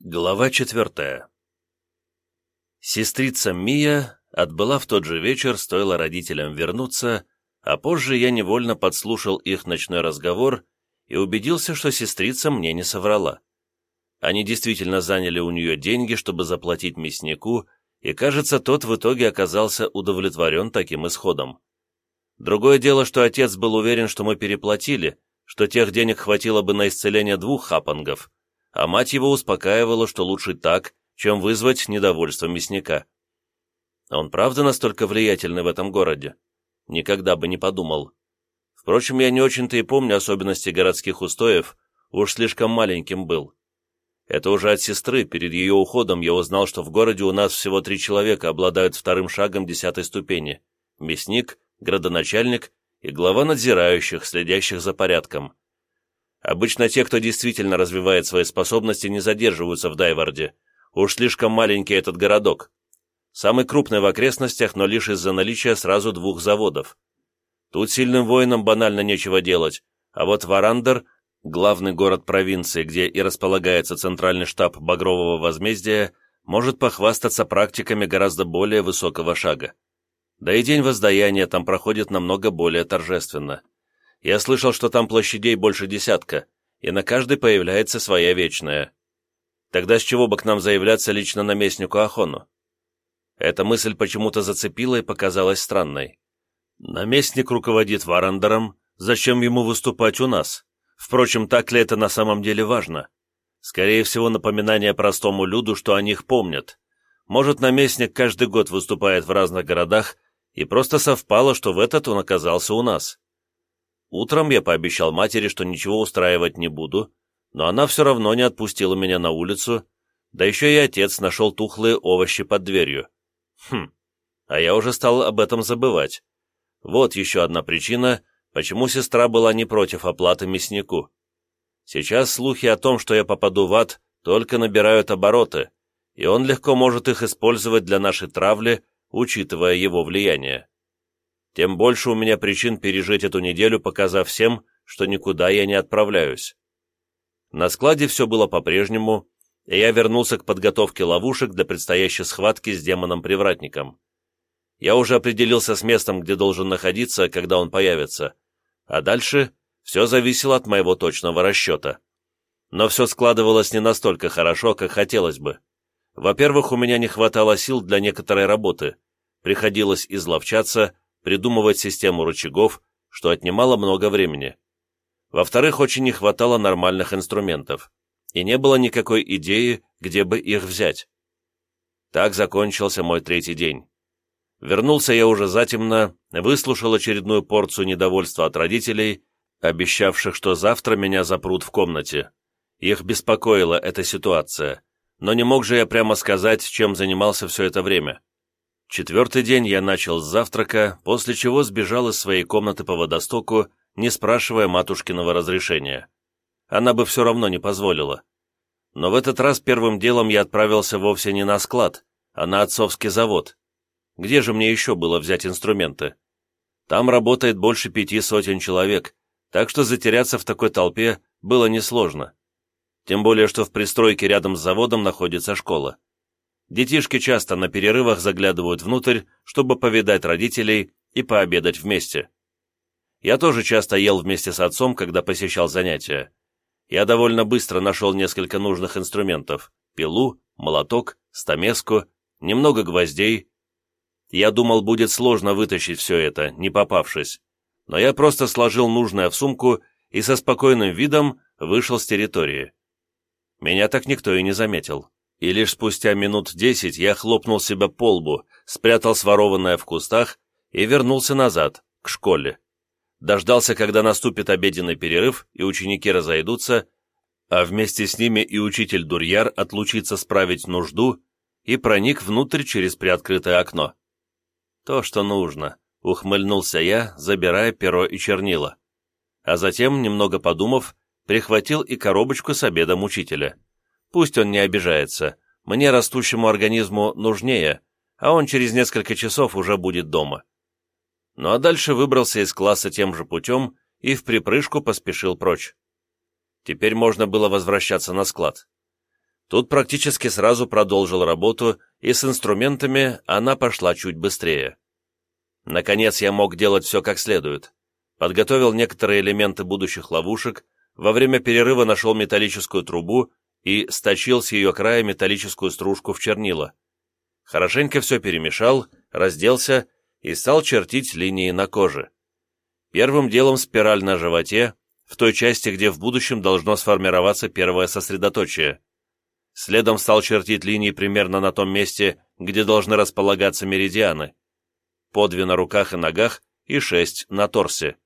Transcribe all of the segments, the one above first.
Глава четвертая. Сестрица Мия отбыла в тот же вечер, стоило родителям вернуться, а позже я невольно подслушал их ночной разговор и убедился, что сестрица мне не соврала. Они действительно заняли у нее деньги, чтобы заплатить мяснику, и, кажется, тот в итоге оказался удовлетворен таким исходом. Другое дело, что отец был уверен, что мы переплатили, что тех денег хватило бы на исцеление двух хапангов, а мать его успокаивала, что лучше так, чем вызвать недовольство мясника. Он правда настолько влиятельный в этом городе? Никогда бы не подумал. Впрочем, я не очень-то и помню особенности городских устоев, уж слишком маленьким был. Это уже от сестры, перед ее уходом я узнал, что в городе у нас всего три человека обладают вторым шагом десятой ступени. Мясник, градоначальник и глава надзирающих, следящих за порядком. Обычно те, кто действительно развивает свои способности, не задерживаются в Дайварде. Уж слишком маленький этот городок. Самый крупный в окрестностях, но лишь из-за наличия сразу двух заводов. Тут сильным воинам банально нечего делать, а вот Варандер, главный город провинции, где и располагается центральный штаб Багрового возмездия, может похвастаться практиками гораздо более высокого шага. Да и день воздаяния там проходит намного более торжественно. Я слышал, что там площадей больше десятка, и на каждой появляется своя вечная. Тогда с чего бы к нам заявляться лично наместнику Ахону? Эта мысль почему-то зацепила и показалась странной. Наместник руководит Варандером, зачем ему выступать у нас? Впрочем, так ли это на самом деле важно? Скорее всего, напоминание простому люду, что о них помнят. Может, наместник каждый год выступает в разных городах, и просто совпало, что в этот он оказался у нас. Утром я пообещал матери, что ничего устраивать не буду, но она все равно не отпустила меня на улицу, да еще и отец нашел тухлые овощи под дверью. Хм, а я уже стал об этом забывать. Вот еще одна причина, почему сестра была не против оплаты мяснику. Сейчас слухи о том, что я попаду в ад, только набирают обороты, и он легко может их использовать для нашей травли, учитывая его влияние тем больше у меня причин пережить эту неделю, показав всем, что никуда я не отправляюсь. На складе все было по-прежнему, и я вернулся к подготовке ловушек для предстоящей схватки с демоном-привратником. Я уже определился с местом, где должен находиться, когда он появится, а дальше все зависело от моего точного расчета. Но все складывалось не настолько хорошо, как хотелось бы. Во-первых, у меня не хватало сил для некоторой работы, приходилось изловчаться, придумывать систему рычагов, что отнимало много времени. Во-вторых, очень не хватало нормальных инструментов, и не было никакой идеи, где бы их взять. Так закончился мой третий день. Вернулся я уже затемно, выслушал очередную порцию недовольства от родителей, обещавших, что завтра меня запрут в комнате. Их беспокоила эта ситуация, но не мог же я прямо сказать, чем занимался все это время. Четвертый день я начал с завтрака, после чего сбежал из своей комнаты по водостоку, не спрашивая матушкиного разрешения. Она бы все равно не позволила. Но в этот раз первым делом я отправился вовсе не на склад, а на отцовский завод. Где же мне еще было взять инструменты? Там работает больше пяти сотен человек, так что затеряться в такой толпе было несложно. Тем более, что в пристройке рядом с заводом находится школа. Детишки часто на перерывах заглядывают внутрь, чтобы повидать родителей и пообедать вместе. Я тоже часто ел вместе с отцом, когда посещал занятия. Я довольно быстро нашел несколько нужных инструментов – пилу, молоток, стамеску, немного гвоздей. Я думал, будет сложно вытащить все это, не попавшись. Но я просто сложил нужное в сумку и со спокойным видом вышел с территории. Меня так никто и не заметил и лишь спустя минут десять я хлопнул себя по лбу, спрятал сворованное в кустах и вернулся назад, к школе. Дождался, когда наступит обеденный перерыв и ученики разойдутся, а вместе с ними и учитель Дурьяр отлучится справить нужду и проник внутрь через приоткрытое окно. То, что нужно, ухмыльнулся я, забирая перо и чернила. А затем, немного подумав, прихватил и коробочку с обедом учителя. Пусть он не обижается. Мне, растущему организму, нужнее, а он через несколько часов уже будет дома. Ну а дальше выбрался из класса тем же путем и в припрыжку поспешил прочь. Теперь можно было возвращаться на склад. Тут практически сразу продолжил работу, и с инструментами она пошла чуть быстрее. Наконец я мог делать все как следует. Подготовил некоторые элементы будущих ловушек, во время перерыва нашел металлическую трубу и сточил с ее края металлическую стружку в чернила. Хорошенько все перемешал, разделся и стал чертить линии на коже. Первым делом спираль на животе, в той части, где в будущем должно сформироваться первое сосредоточие. Следом стал чертить линии примерно на том месте, где должны располагаться меридианы. По две на руках и ногах и шесть на торсе.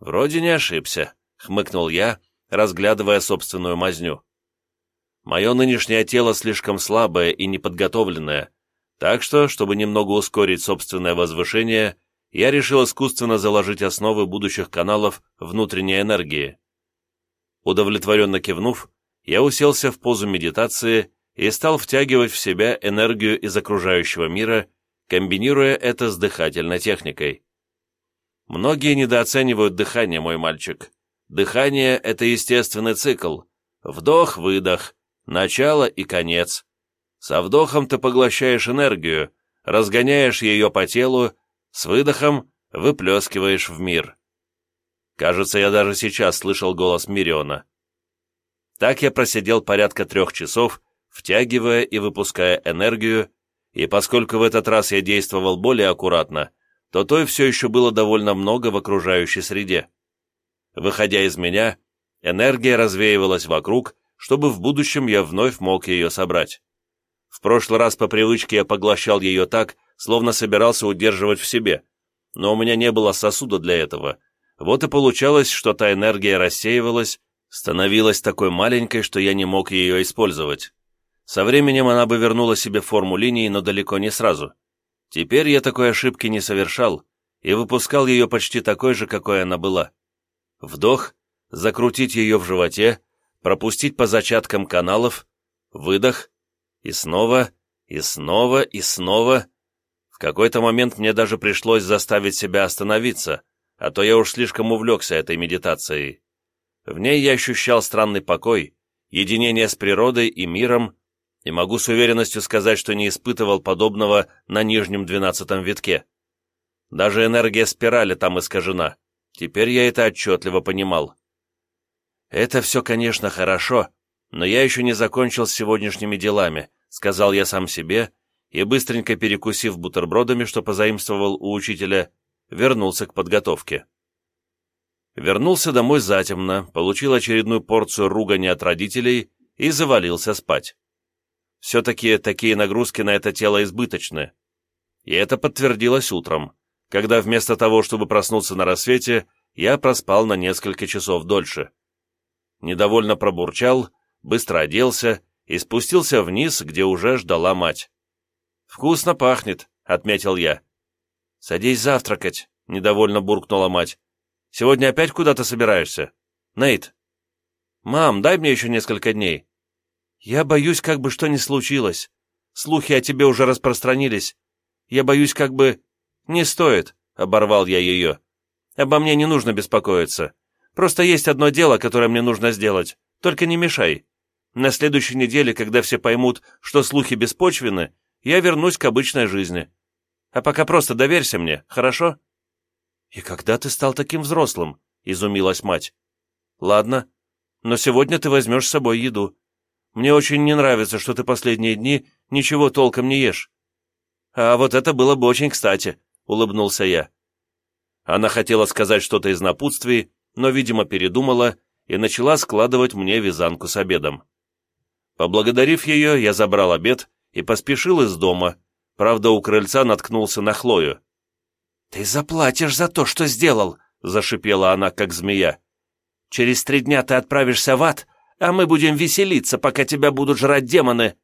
«Вроде не ошибся», — хмыкнул я, разглядывая собственную мазню. Мое нынешнее тело слишком слабое и неподготовленное, так что, чтобы немного ускорить собственное возвышение, я решил искусственно заложить основы будущих каналов внутренней энергии. Удовлетворенно кивнув, я уселся в позу медитации и стал втягивать в себя энергию из окружающего мира, комбинируя это с дыхательной техникой. Многие недооценивают дыхание, мой мальчик. Дыхание — это естественный цикл. Вдох-выдох, начало и конец. Со вдохом ты поглощаешь энергию, разгоняешь ее по телу, с выдохом выплескиваешь в мир. Кажется, я даже сейчас слышал голос Мириона. Так я просидел порядка трех часов, втягивая и выпуская энергию, и поскольку в этот раз я действовал более аккуратно, то той все еще было довольно много в окружающей среде. Выходя из меня, энергия развеивалась вокруг, чтобы в будущем я вновь мог ее собрать. В прошлый раз по привычке я поглощал ее так, словно собирался удерживать в себе, но у меня не было сосуда для этого. Вот и получалось, что та энергия рассеивалась, становилась такой маленькой, что я не мог ее использовать. Со временем она бы вернула себе форму линии, но далеко не сразу. Теперь я такой ошибки не совершал и выпускал ее почти такой же, какой она была. Вдох, закрутить ее в животе, пропустить по зачаткам каналов, выдох, и снова, и снова, и снова. В какой-то момент мне даже пришлось заставить себя остановиться, а то я уж слишком увлекся этой медитацией. В ней я ощущал странный покой, единение с природой и миром, и могу с уверенностью сказать, что не испытывал подобного на нижнем двенадцатом витке. Даже энергия спирали там искажена. Теперь я это отчетливо понимал. «Это все, конечно, хорошо, но я еще не закончил с сегодняшними делами», сказал я сам себе, и, быстренько перекусив бутербродами, что позаимствовал у учителя, вернулся к подготовке. Вернулся домой затемно, получил очередную порцию ругани от родителей и завалился спать. Все-таки такие нагрузки на это тело избыточны. И это подтвердилось утром, когда вместо того, чтобы проснуться на рассвете, я проспал на несколько часов дольше. Недовольно пробурчал, быстро оделся и спустился вниз, где уже ждала мать. «Вкусно пахнет», — отметил я. «Садись завтракать», — недовольно буркнула мать. Сегодня опять куда-то собираешься? Нейт. Мам, дай мне еще несколько дней. Я боюсь, как бы что ни случилось. Слухи о тебе уже распространились. Я боюсь, как бы... Не стоит, оборвал я ее. Обо мне не нужно беспокоиться. Просто есть одно дело, которое мне нужно сделать. Только не мешай. На следующей неделе, когда все поймут, что слухи беспочвены, я вернусь к обычной жизни. А пока просто доверься мне, хорошо?» «И когда ты стал таким взрослым?» — изумилась мать. «Ладно, но сегодня ты возьмешь с собой еду. Мне очень не нравится, что ты последние дни ничего толком не ешь». «А вот это было бы очень кстати», — улыбнулся я. Она хотела сказать что-то из напутствий, но, видимо, передумала и начала складывать мне вязанку с обедом. Поблагодарив ее, я забрал обед и поспешил из дома, правда, у крыльца наткнулся на Хлою. «Ты заплатишь за то, что сделал!» — зашипела она, как змея. «Через три дня ты отправишься в ад, а мы будем веселиться, пока тебя будут жрать демоны!»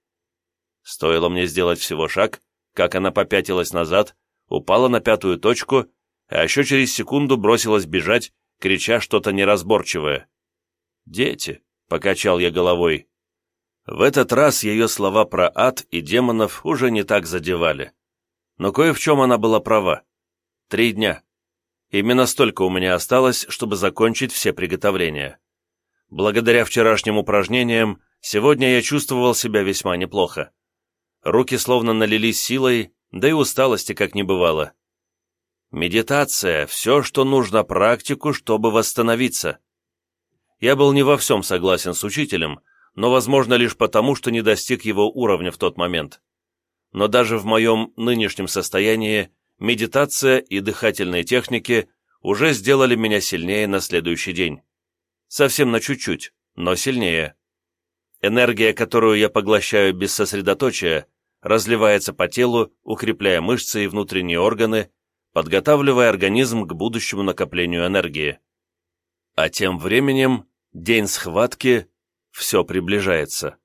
Стоило мне сделать всего шаг, как она попятилась назад, упала на пятую точку, а еще через секунду бросилась бежать, крича что-то неразборчивое. «Дети!» — покачал я головой. В этот раз ее слова про ад и демонов уже не так задевали. Но кое в чем она была права. Три дня. Именно столько у меня осталось, чтобы закончить все приготовления. Благодаря вчерашним упражнениям, сегодня я чувствовал себя весьма неплохо. Руки словно налились силой, да и усталости как не бывало. Медитация – все, что нужно практику, чтобы восстановиться. Я был не во всем согласен с учителем, но, возможно, лишь потому, что не достиг его уровня в тот момент. Но даже в моем нынешнем состоянии медитация и дыхательные техники уже сделали меня сильнее на следующий день. Совсем на чуть-чуть, но сильнее. Энергия, которую я поглощаю без сосредоточия, разливается по телу, укрепляя мышцы и внутренние органы, подготавливая организм к будущему накоплению энергии. А тем временем день схватки все приближается.